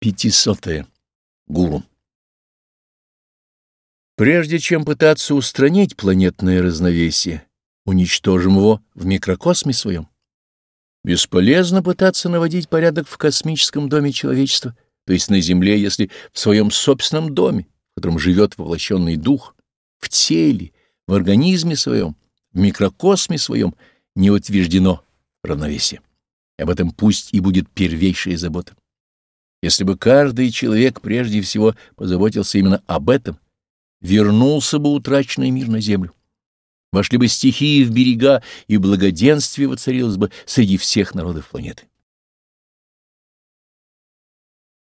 Пятисотое. Гуру. Прежде чем пытаться устранить планетное разновесие, уничтожим его в микрокосме своем. Бесполезно пытаться наводить порядок в космическом доме человечества, то есть на Земле, если в своем собственном доме, в котором живет воплощенный дух, в теле, в организме своем, в микрокосме своем не утверждено равновесие. Об этом пусть и будет первейшая забота. Если бы каждый человек прежде всего позаботился именно об этом, вернулся бы утраченный мир на землю. Вошли бы стихии в берега, и благоденствие воцарилось бы среди всех народов планеты.